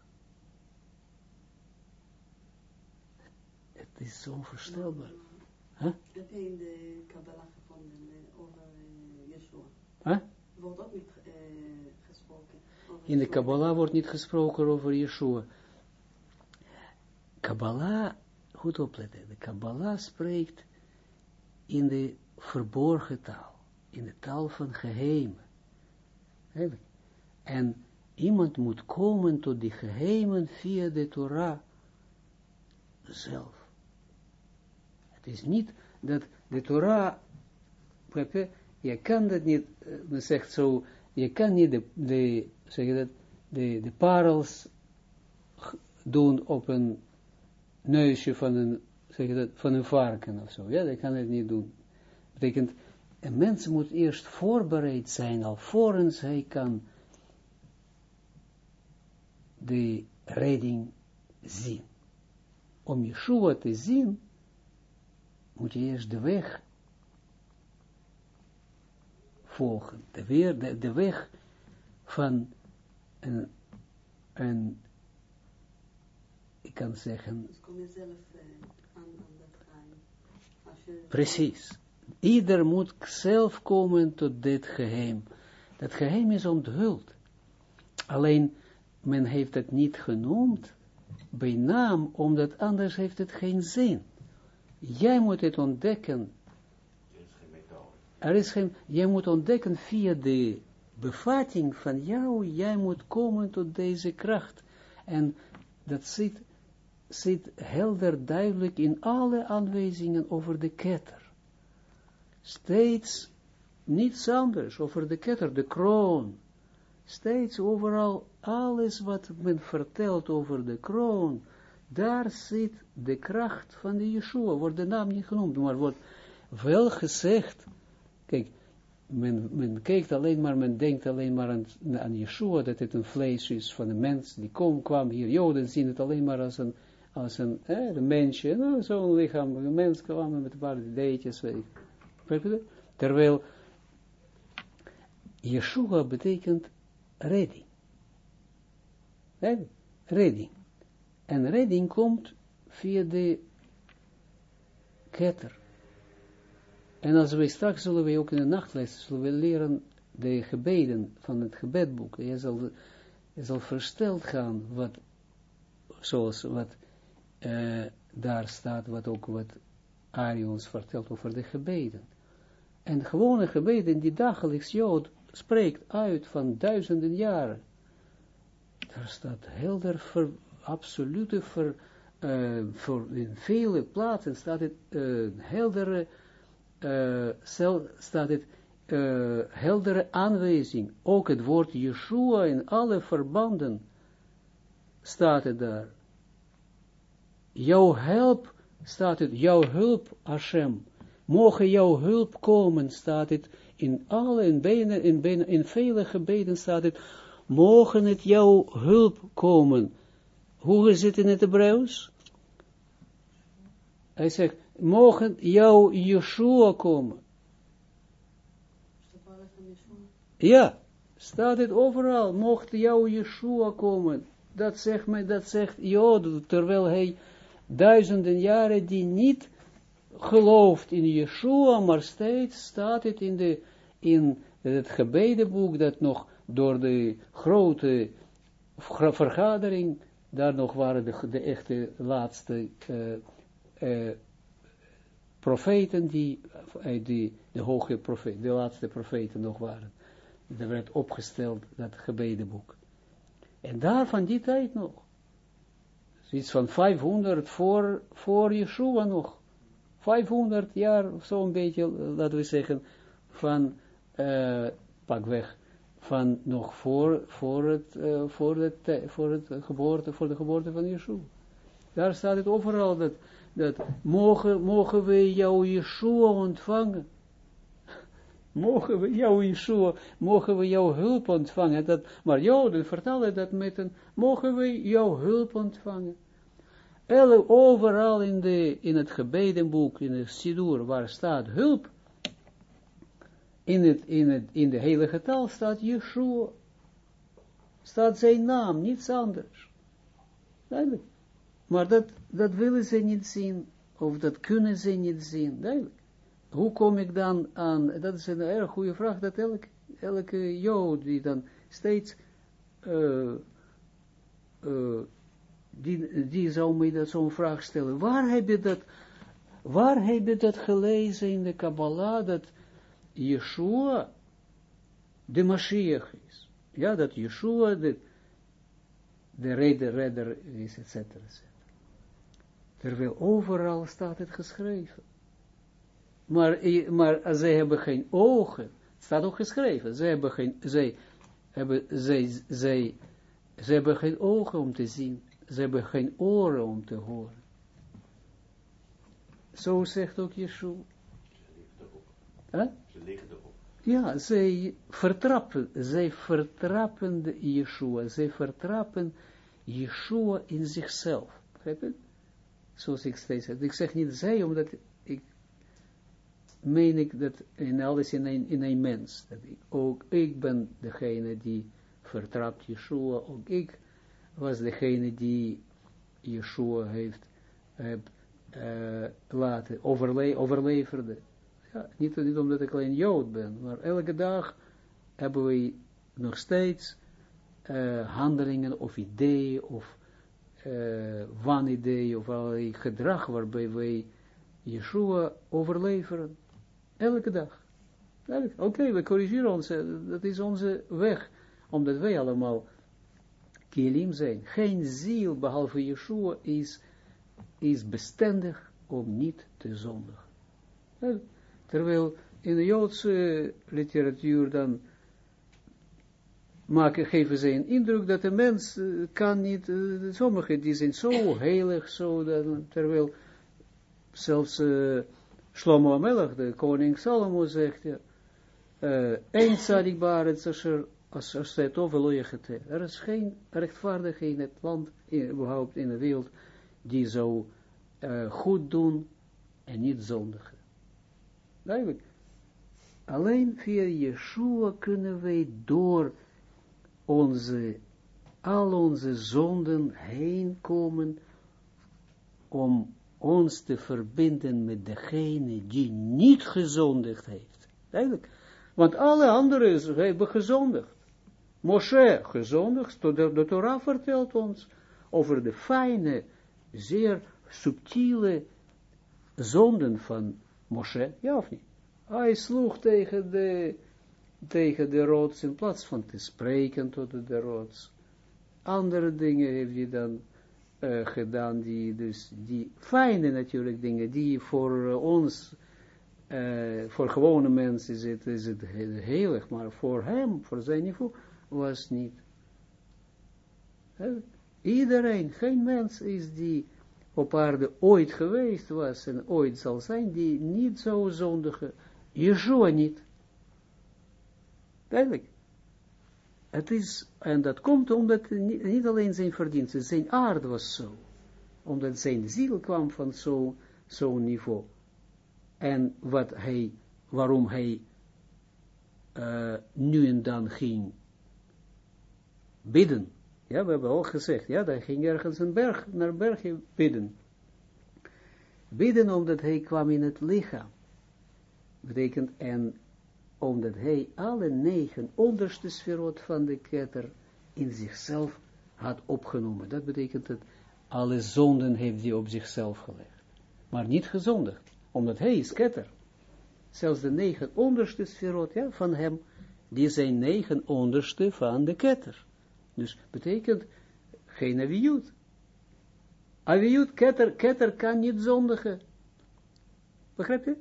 Speaker 1: Het is zo onvoorstelbaar.
Speaker 2: Huh? Je in de Kabbalah gevonden eh, over uh, Yeshua?
Speaker 1: Huh?
Speaker 2: Wordt ook niet uh, gesproken.
Speaker 1: In de Kabbalah wordt niet gesproken over Yeshua. Kabbalah, goed opletten, de Kabbalah spreekt in de verborgen taal, in de taal van geheimen. En iemand moet komen tot die geheimen via de Torah zelf. Het is niet dat de Torah, je kan dat niet, eh, men zegt zo, je kan niet de, zeg je dat, de, de parels doen op een neusje van een, zeg dat, van een varken of zo. Ja, dat kan het niet doen. Dat betekent, een mens moet eerst voorbereid zijn, alvorens hij kan de redding zien. Om Yeshua te zien, moet je eerst de weg volgen. De, weer, de, de weg van een, een ik kan zeggen...
Speaker 2: Dus kom je zelf uh, aan, aan dat
Speaker 1: Precies. Ieder moet zelf komen tot dit geheim. Dat geheim is onthuld. Alleen, men heeft het niet genoemd bij naam, omdat anders heeft het geen zin. Jij moet het ontdekken. Er is geen, jij moet ontdekken via de bevatting van jou, jij moet komen tot deze kracht. En dat zit, zit helder duidelijk in alle aanwijzingen over de ketter. Steeds niets anders. Over de ketter, de kroon. Steeds overal, alles wat men vertelt over de kroon, daar zit de kracht van de Yeshua, wordt de naam niet genoemd, maar wordt wel gezegd, kijk, men, kijkt alleen maar, men denkt alleen maar aan, aan Yeshua, dat het een vlees is van een mens, die kom, kwam hier, Joden zien het alleen maar als een, als een, mensje, nou, zo'n lichaam, een mens kwam met een paar ik. Terwijl Yeshua betekent redding. Redding. En redding komt via de ketter. En als we straks zullen we ook in de nachtles, zullen we leren de gebeden van het gebedboek. Je zal, je zal versteld gaan wat, zoals wat uh, daar staat, wat ook wat Ari ons vertelt over de gebeden. En gewone gebeden die dagelijks Jood spreekt uit van duizenden jaren. Daar staat helder absolute ver, uh, voor in vele plaatsen staat het uh, heldere uh, staat het uh, heldere aanwijzing. Ook het woord Yeshua in alle verbanden staat het daar. Jouw help staat het, jouw hulp, Hashem. Mogen jouw hulp komen, staat het in alle, in, benen, in, in vele gebeden staat het, mogen het jouw hulp komen. Hoe is het in het Hebreeuws? Hij zegt, mogen jou Yeshua komen. Ja, staat het overal, mocht jou Yeshua komen. Dat zegt mij, dat zegt Jood, terwijl hij duizenden jaren die niet gelooft in Yeshua, maar steeds staat het in, de, in het gebedenboek dat nog door de grote vergadering, daar nog waren de, echte laatste uh, uh, profeten, die, uh, die, de hoge profeten, de laatste profeten nog waren. Er werd opgesteld, dat gebedenboek. En daar van die tijd nog. Iets van 500 voor, voor Yeshua nog. 500 jaar, zo'n beetje, laten we zeggen, van, uh, pak weg, van nog voor, voor, het, uh, voor, het, voor, het geboorte, voor de geboorte van Yeshua. Daar staat het overal, dat, dat mogen, mogen we jouw Yeshua ontvangen. mogen we jouw Yeshua, mogen we jouw hulp ontvangen. Dat, maar Joden vertellen dat met een, mogen we jouw hulp ontvangen. Overal in, de, in het gebedenboek, in het Sidur, waar staat hulp, in, het, in, het, in de heilige taal staat Yeshua. Staat zijn naam, niets anders. Duidelijk. Maar dat, dat willen ze niet zien, of dat kunnen ze niet zien. Duidelijk. Hoe kom ik dan aan, dat is een erg goede vraag, dat elke, elke jood die dan steeds uh, uh, die, die zou mij dat zo'n vraag stellen. Waar heb je dat, waar heb je dat gelezen in de Kabbalah, dat Yeshua de Mashiach is? Ja, dat Yeshua de, de redder, redder is, et cetera, et cetera. Terwijl overal staat het geschreven. Maar, maar zij hebben geen ogen, het staat ook geschreven, zij hebben geen, zij hebben, zij, zij, zij hebben geen ogen om te zien ze hebben geen oren om te horen. Zo zegt ook Yeshua. Huh? Ze liggen erop. Ja, zij vertrappen, zij vertrappen de Yeshua, zij vertrappen Yeshua in zichzelf. Begrijp je? Zoals ik steeds zeg. Ik zeg niet zij, omdat ik meen ik dat in alles in een, in een mens. Dat ik, ook ik ben degene die vertrapt Yeshua, ook ik was degene die Yeshua heeft uh, laten overle overleverde. Ja, niet, omdat ik alleen Jood ben, maar elke dag hebben we nog steeds handelingen of ideeën of uh, wanideeën of allerlei gedrag waarbij wij Yeshua overleveren. Elke dag. Oké, we corrigeren ons, dat is onze weg, omdat wij allemaal kilim zijn. Geen ziel, behalve Yeshua, is, is bestendig om niet te zondigen. Terwijl in de Joodse literatuur dan maken, geven ze een indruk dat de mens uh, kan niet, sommigen die zijn zo heilig, zo, dan, terwijl zelfs uh, Shlomo Amelach, de koning Salomo, zegt, ja, uh, een tzadik als er staat overloyigete. Er is geen rechtvaardige in het land, überhaupt in de wereld, die zou uh, goed doen en niet zondigen. Duidelijk. Alleen via Yeshua kunnen wij door onze, al onze zonden heen komen om ons te verbinden met degene die niet gezondigd heeft. Duidelijk. Want alle anderen hebben gezondigd. Moshe gezondigd, de, de Torah vertelt ons over de fijne, zeer subtiele zonden van Moshe, ja of niet? Hij sloeg tegen de, tegen de rots in plaats van te spreken tot de rots. Andere dingen heeft hij dan uh, gedaan, die, dus, die fijne natuurlijk dingen, die voor uh, ons, uh, voor gewone mensen is het, is het heilig, maar voor hem, voor zijn niveau, was niet. Iedereen, geen mens is die op aarde ooit geweest was en ooit zal zijn, die niet zou zondigen. Yeshua niet. Duidelijk. Het is, en dat komt omdat niet, alleen zijn verdiensten, zijn aard was zo. Omdat zijn ziel kwam van zo'n zo niveau. En wat hij, waarom hij uh, nu en dan ging bidden. Ja, we hebben al gezegd, ja, daar ging ergens een berg, naar bergje bidden. bidden omdat hij kwam in het lichaam. Betekent, en omdat hij alle negen onderste sferot van de ketter in zichzelf had opgenomen. Dat betekent dat alle zonden heeft hij op zichzelf gelegd. Maar niet gezondigd, omdat hij is ketter. Zelfs de negen onderste sferot ja, van hem, die zijn negen onderste van de ketter. Dus betekent geen aviut. Aviut, ketter, ketter kan niet zondigen. Begrijp je?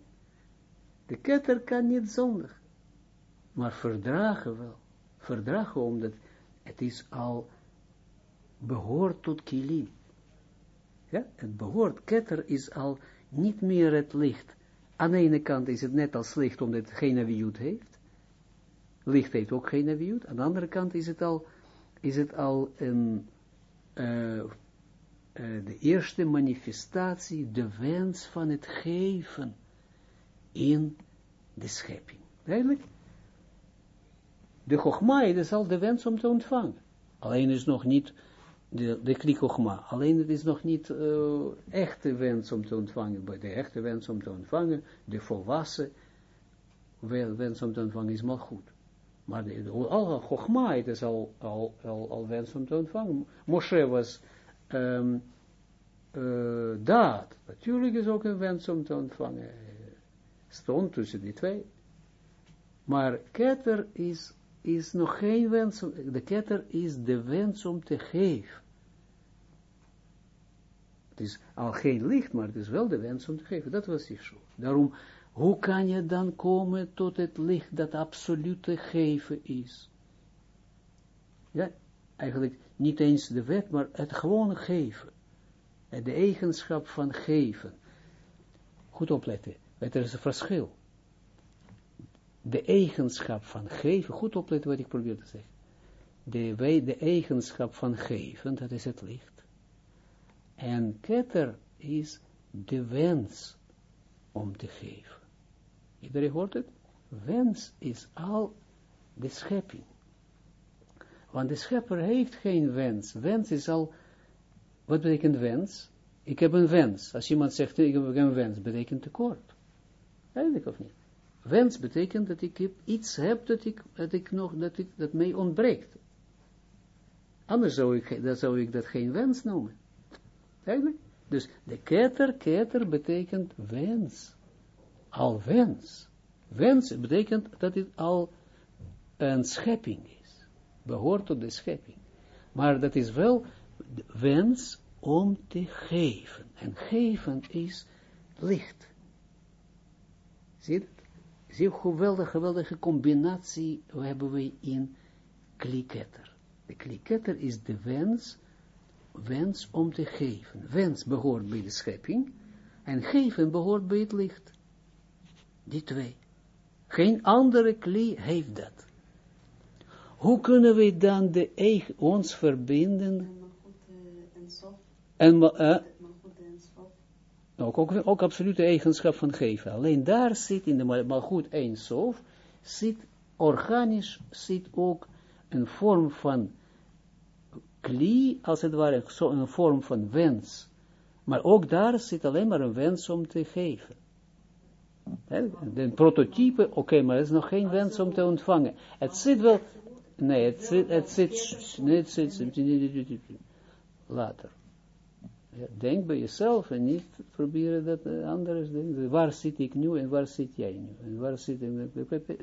Speaker 1: De ketter kan niet zondigen. Maar verdragen wel. Verdragen omdat het is al behoort tot kilim. Ja, het behoort, ketter is al niet meer het licht. Aan de ene kant is het net als licht, omdat het geen aviut heeft. Licht heeft ook geen aviut. Aan de andere kant is het al, is het al een, uh, uh, de eerste manifestatie, de wens van het geven in de schepping. Duidelijk? De Chogma is al de wens om te ontvangen. Alleen is nog niet de, de klikogma. Alleen het is nog niet uh, echte wens om te ontvangen. Bij de echte wens om te ontvangen, de volwassen wens om te ontvangen is maar goed. Maar al Chogma, het is al, al, al, al wens om te ontvangen. Moshe was um, uh, daad. Natuurlijk is ook een wens om te ontvangen. Stond tussen die twee. Maar Keter is is nog geen wens, de ketter is de wens om te geven. Het is al geen licht, maar het is wel de wens om te geven. Dat was zo. Daarom, hoe kan je dan komen tot het licht dat absolute geven is? Ja, eigenlijk niet eens de wet, maar het gewone geven. De eigenschap van geven. Goed opletten, er is een verschil de eigenschap van geven, goed opletten wat ik probeer te zeggen. De, de eigenschap van geven, dat is het licht. En ketter is de wens om te geven. Iedereen hoort het? Wens is al de schepping. Want de schepper heeft geen wens. Wens is al, wat betekent wens? Ik heb een wens. Als iemand zegt, ik heb een wens, betekent tekort. Eigenlijk of niet? Wens betekent dat ik iets heb dat ik, dat ik nog, dat, ik, dat mij ontbreekt. Anders zou ik, dat zou ik dat geen wens noemen. Eigenlijk. Dus de keter, keter betekent wens. Al wens. Wens betekent dat het al een schepping is. Behoort tot de schepping. Maar dat is wel wens om te geven. En geven is licht. Zie je Zie geweldige, geweldige combinatie hebben we in kliketter. De kliketter is de wens, wens om te geven. Wens behoort bij de schepping en geven behoort bij het licht. Die twee. Geen andere klie heeft dat. Hoe kunnen we dan de eigen, ons verbinden? En, uh, ook, ook, ook absolute eigenschap van geven. Alleen daar zit in de malgoed sof, zit organisch, zit ook een vorm van kli, als het ware, zo een vorm van wens. Maar ook daar zit alleen maar een wens om te geven. De prototype, oké, maar het is nog geen wens om te ontvangen. Het zit wel, nee, het zit, het zit, nee, het zit, later denk bij jezelf en niet proberen dat uh, anders denken. Waar zit ik nu en waar zit jij nu? En waar zit ik?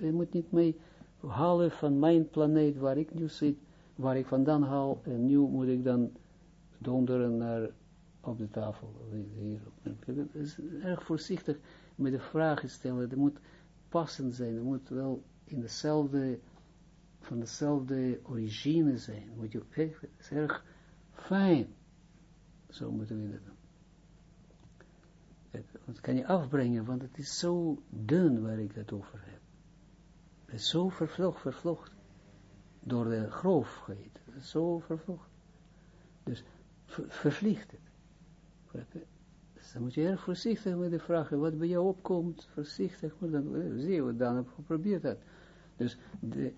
Speaker 1: Je moet niet mee halen van mijn planeet waar ik nu zit, waar ik vandaan haal. En nu moet ik dan donderen naar op de tafel. Hier. is erg voorzichtig met de vragen stellen. Het moet passend zijn. Het moet wel in dezelfde, van dezelfde origine zijn. Moet je, het is erg fijn zo moeten we dat doen. Dat kan je afbrengen, want het is zo dun waar ik het over heb. Het is zo vervlocht, vervlocht. Door de is zo vervlocht. Dus vervliegt het. Dan moet je erg voorzichtig met de vragen, wat bij jou opkomt, voorzichtig, maar dan eh, zie je dan heb geprobeerd dat. Dus de,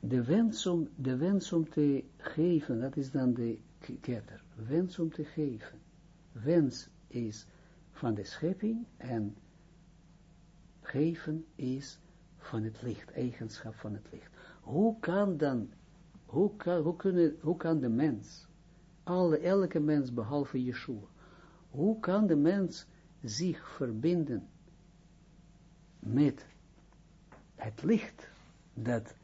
Speaker 1: de, wens om, de te geven, dat is dan de ketter. Wens om te geven. Wens is van de schepping en geven is van het licht, eigenschap van het licht. Hoe kan dan, hoe kan, hoe kunnen, hoe kan de mens, alle, elke mens behalve Yeshua, hoe kan de mens zich verbinden met het licht dat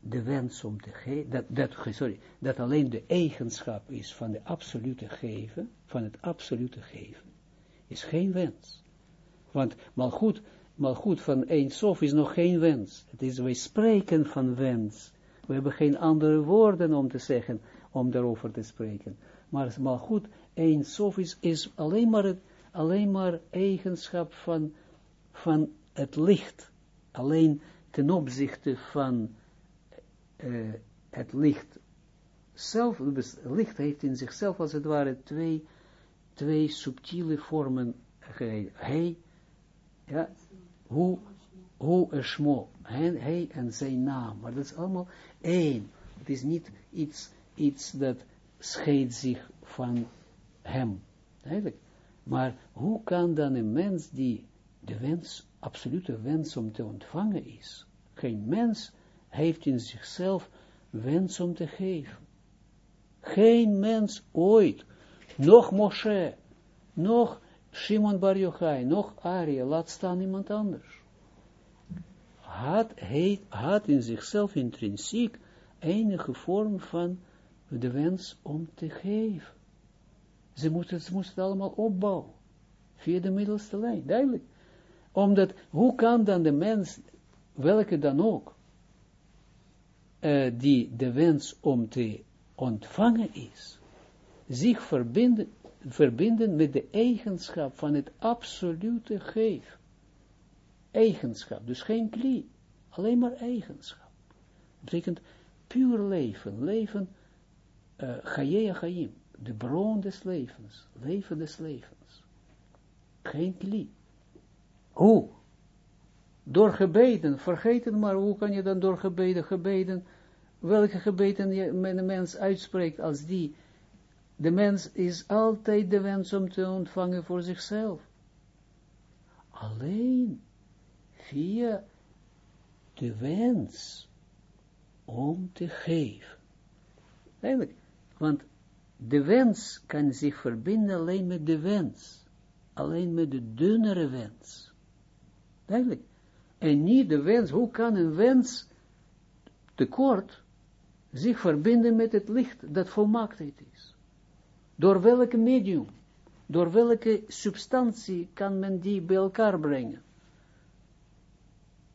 Speaker 1: de wens om te geven, dat, dat, sorry, dat alleen de eigenschap is van de absolute geven, van het absolute geven, is geen wens. Want maar goed, maar goed van is nog geen wens. Het is, wij spreken van wens. We hebben geen andere woorden om te zeggen, om daarover te spreken. Maar, maar goed, één sof is, alleen maar, alleen maar eigenschap van, van het licht. Alleen ten opzichte van uh, het licht zelf, dus licht heeft in zichzelf als het ware twee, twee subtiele vormen Hij, ja, hoe, hoe hij, hij en zijn naam, maar dat is allemaal één. Het is niet iets, iets dat scheidt zich van hem. Maar hoe kan dan een mens die de wens, absolute wens om te ontvangen is, geen mens heeft in zichzelf wens om te geven. Geen mens ooit, nog Moshe, nog Shimon Bar Yochai, nog Arie, laat staan iemand anders. Had, hij, had in zichzelf intrinsiek enige vorm van de wens om te geven. Ze moesten, het allemaal opbouwen. Via de middelste lijn, duidelijk. Omdat, hoe kan dan de mens, welke dan ook, uh, die de wens om te ontvangen is, zich verbinden, verbinden met de eigenschap van het absolute geef. Eigenschap, dus geen klie, alleen maar eigenschap. Dat betekent puur leven, leven, uh, chaim, de bron des levens, leven des levens. Geen klie. Hoe? Door gebeden, vergeet het maar, hoe kan je dan door gebeden, gebeden, welke gebeden je een mens uitspreekt als die, de mens is altijd de wens om te ontvangen voor zichzelf. Alleen via de wens om te geven. Eigenlijk, want de wens kan zich verbinden alleen met de wens, alleen met de dunnere wens. Eigenlijk, en niet de wens, hoe kan een wens tekort zich verbinden met het licht dat volmaaktheid is? Door welke medium, door welke substantie kan men die bij elkaar brengen?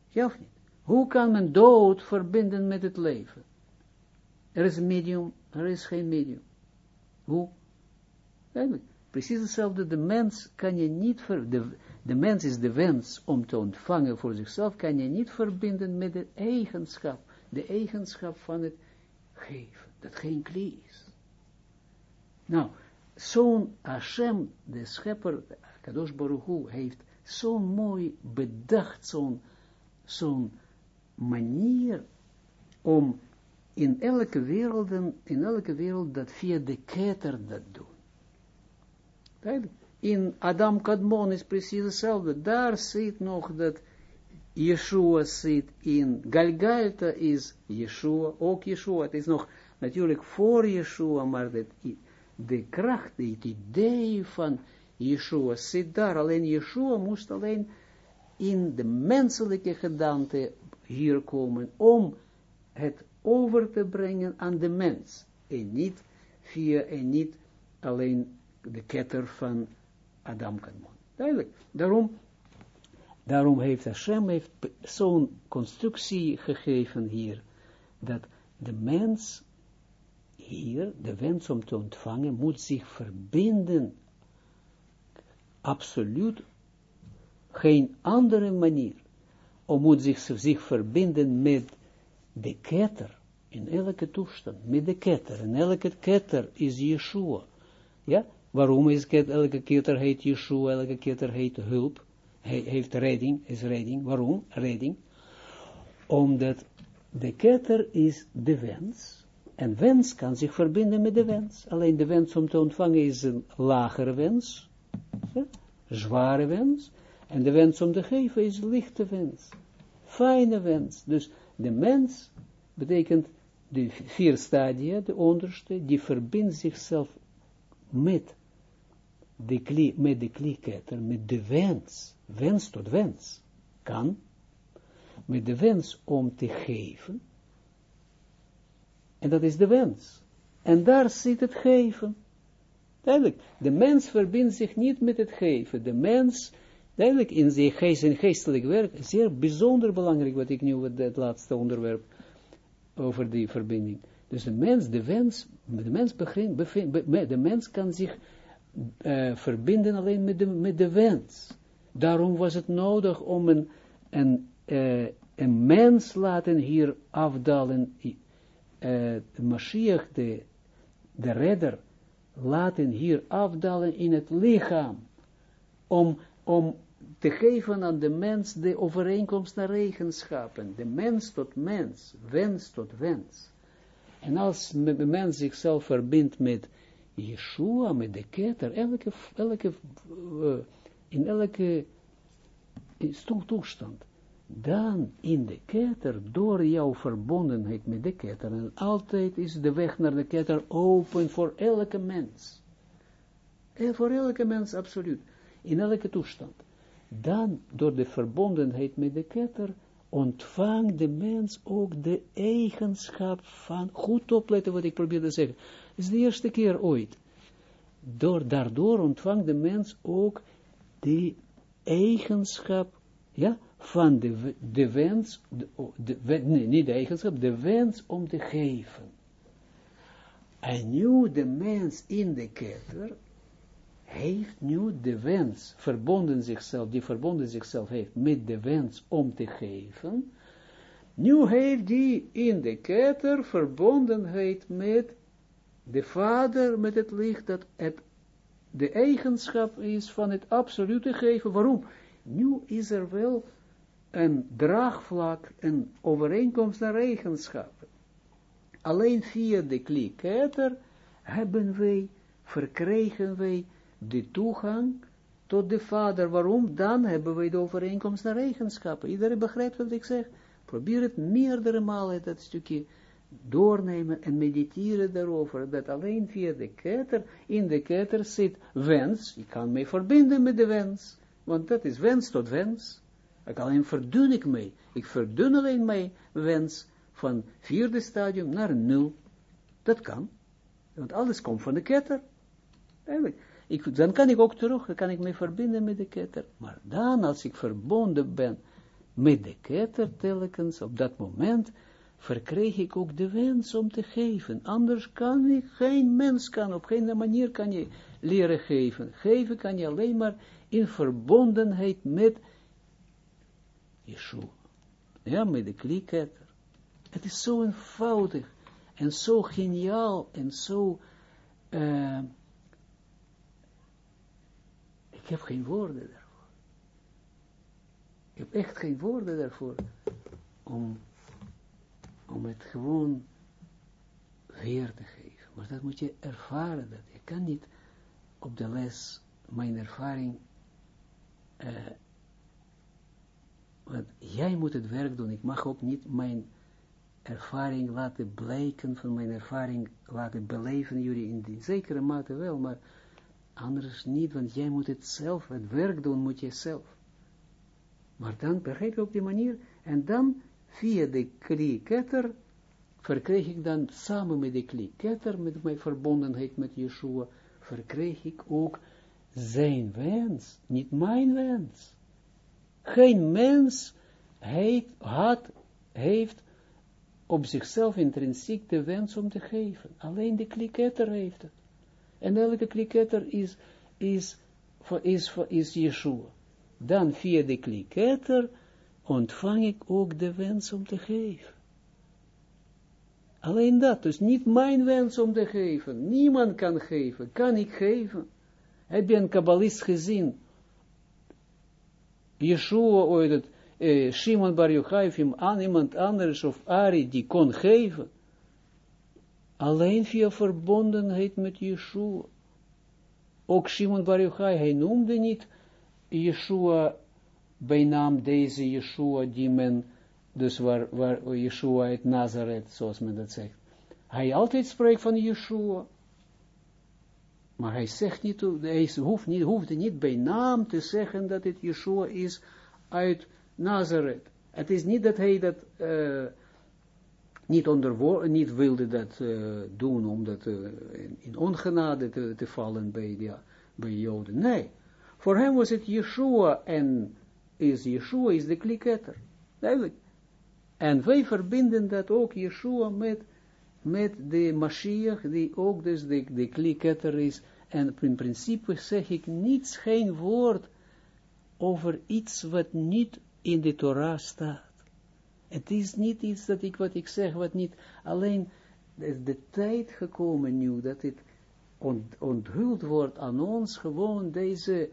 Speaker 1: Ja of niet? Hoe kan men dood verbinden met het leven? Er is een medium, er is geen medium. Precies hetzelfde, de mens kan je niet, ver, de, de mens is de wens om te ontvangen voor zichzelf, kan je niet verbinden met de eigenschap, de eigenschap van het geven, dat geen klie is. Nou, zo'n Hashem, de schepper, Kadosh Baruch Hu, heeft zo'n mooi bedacht, zo'n zo'n manier om in elke wereld, in elke wereld dat via de keter dat doen. In Adam Kadmon is precies hetzelfde. Daar zit nog dat Yeshua zit in Galgalta is Yeshua, ook Yeshua. Het is nog natuurlijk voor Yeshua, maar dat, de kracht, het idee van Yeshua zit daar. Alleen Yeshua moest alleen in de menselijke gedaante hier komen om het over te brengen aan de mens. En niet via, en niet alleen de ketter van Adam Kadmon. Duidelijk. Daarom, daarom heeft Hashem heeft zo'n constructie gegeven hier, dat de mens hier, de wens om te ontvangen, moet zich verbinden, absoluut geen andere manier, om moet zich, zich verbinden met de ketter, in elke toestand, met de ketter, en elke ketter is Yeshua, ja, Waarom is het, elke ketter heet Yeshua, elke ketter heet hulp, Hij heeft redding, is redding. Waarom? Redding. Omdat de ketter is de wens, en wens kan zich verbinden met de wens. Alleen de wens om te ontvangen is een lagere wens. zware wens, en de wens om te geven is lichte wens, fijne wens. Dus de mens betekent de vier stadia, de onderste, die verbindt zichzelf met de kli, met de kliketter, met de wens, wens tot wens, kan, met de wens om te geven, en dat is de wens. En daar zit het geven. Duidelijk, de mens verbindt zich niet met het geven. De mens, duidelijk, in zijn geest en geestelijk werk, zeer bijzonder belangrijk, wat ik nu, het laatste onderwerp, over die verbinding. Dus de mens, de wens, de mens, begint, de mens kan zich uh, verbinden alleen met de, met de wens. Daarom was het nodig om een, een, uh, een mens laten hier afdalen, uh, de Mashiach, de, de redder, laten hier afdalen in het lichaam, om, om te geven aan de mens de overeenkomst naar eigenschappen, de mens tot mens, wens tot wens. En als de mens zichzelf verbindt met Yeshua, met de ketter, elke, elke, uh, in elke toestand, dan in de ketter, door jouw verbondenheid met de ketter, en altijd is de weg naar de ketter open voor elke mens. En voor elke mens, absoluut. In elke toestand. Dan door de verbondenheid met de ketter, ontvangt de mens ook de eigenschap van, goed opletten wat ik probeer te zeggen, is de eerste keer ooit, door, daardoor ontvangt de mens ook de eigenschap, ja, van de, de wens, de, nee, niet de eigenschap, de wens om te geven. En nu de mens in de ketter heeft nu de wens verbonden zichzelf, die verbonden zichzelf heeft met de wens om te geven, nu heeft die in de ketter verbondenheid met de vader, met het licht, dat het de eigenschap is van het absolute geven. Waarom? Nu is er wel een draagvlak, een overeenkomst naar eigenschappen. Alleen via de kliketter hebben wij, verkregen wij de toegang tot de Vader. Waarom? Dan hebben wij de overeenkomst naar eigenschappen. Iedereen begrijpt wat ik zeg? Probeer het meerdere malen, dat stukje doornemen en mediteren daarover, dat alleen via de ketter, in de ketter zit wens, ik kan mij verbinden met de wens, want dat is wens tot wens, ik alleen verdun ik mij, ik verdun alleen mijn wens van vierde stadium naar nul, dat kan, want alles komt van de ketter, eigenlijk, ik, dan kan ik ook terug, dan kan ik me verbinden met de ketter. Maar dan, als ik verbonden ben met de ketter telkens, op dat moment, verkreeg ik ook de wens om te geven. Anders kan ik, geen mens kan, op geen manier kan je leren geven. Geven kan je alleen maar in verbondenheid met Yeshua. Ja, met de klieketter. Het is zo eenvoudig en zo geniaal en zo... Uh, heb geen woorden daarvoor. Ik heb echt geen woorden daarvoor. Om, om het gewoon weer te geven. Maar dat moet je ervaren. Dat. Je kan niet op de les mijn ervaring... Uh, want jij moet het werk doen. Ik mag ook niet mijn ervaring laten blijken, van mijn ervaring laten beleven jullie in die zekere mate wel, maar Anders niet, want jij moet het zelf, het werk doen moet je zelf. Maar dan begrijp je op die manier, en dan via de klieketter, verkreeg ik dan samen met de klieketter, met mijn verbondenheid met Yeshua, verkreeg ik ook zijn wens, niet mijn wens. Geen mens heeft, had, heeft op zichzelf intrinsiek de wens om te geven. Alleen de klieketter heeft het. En elke kliketter is, is, is, is Yeshua. Dan via de kliketter ontvang ik ook de wens om te geven. Alleen dat, dus niet mijn wens om te geven. Niemand kan geven. Kan ik geven? Heb je een kabbalist gezien? Yeshua ooit eh, Shimon Bar Yochai, iemand anders of Ari die kon geven. Alleen via verbondenheid met Yeshua. Ook Shimon Bar Yochai, hij noemde niet Yeshua bijnaam deze Yeshua die men, dus waar, waar Yeshua uit Nazareth, zoals men dat zegt. Hij altijd spreekt van Yeshua. Maar hij zegt niet, hij hoeft niet, hoeft niet bij naam te zeggen dat het Yeshua is uit Nazareth. Het is niet dat hij dat uh, niet, onder, niet wilde dat uh, doen om dat uh, in, in, ongenade te, te vallen bij, de, bij Joden. Nee, voor hem was het Yeshua en is Yeshua is de kliketter. Duidelijk. En wij verbinden dat ook Yeshua met, met de Mashiach, die ook dus de, de kliketter is. En in principe zeg ik niets, geen woord over iets wat niet in de Torah staat. Het is niet iets dat ik wat ik zeg, wat niet, alleen is de tijd gekomen nu, dat het onthuld wordt aan ons gewoon deze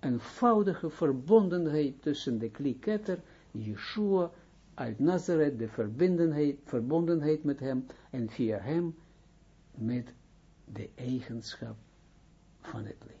Speaker 1: eenvoudige verbondenheid tussen de kliketter, Yeshua, uit Nazareth, de verbondenheid, verbondenheid met hem, en via hem met de eigenschap van het licht.